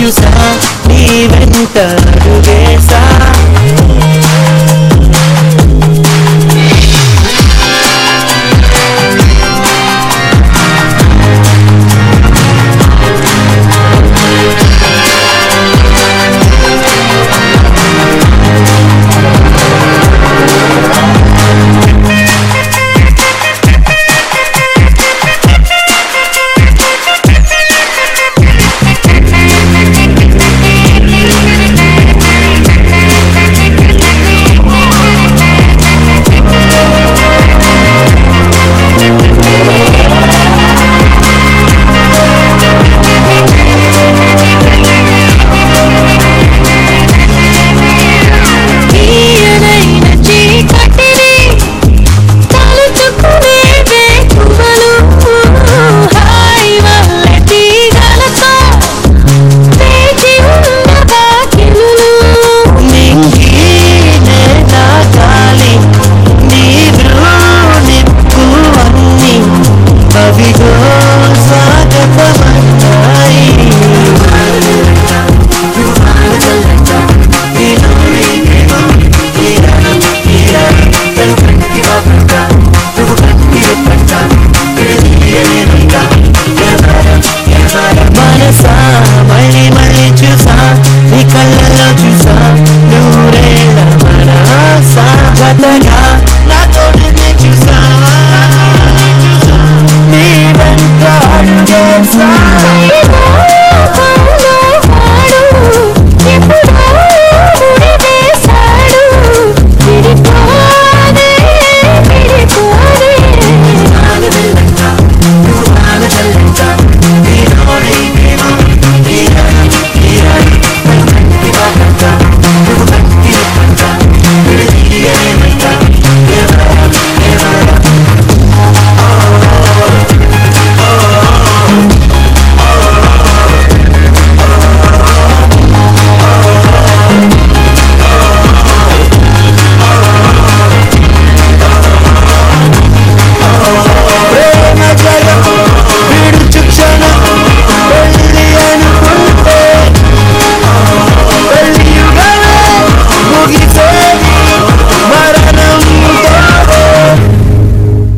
you said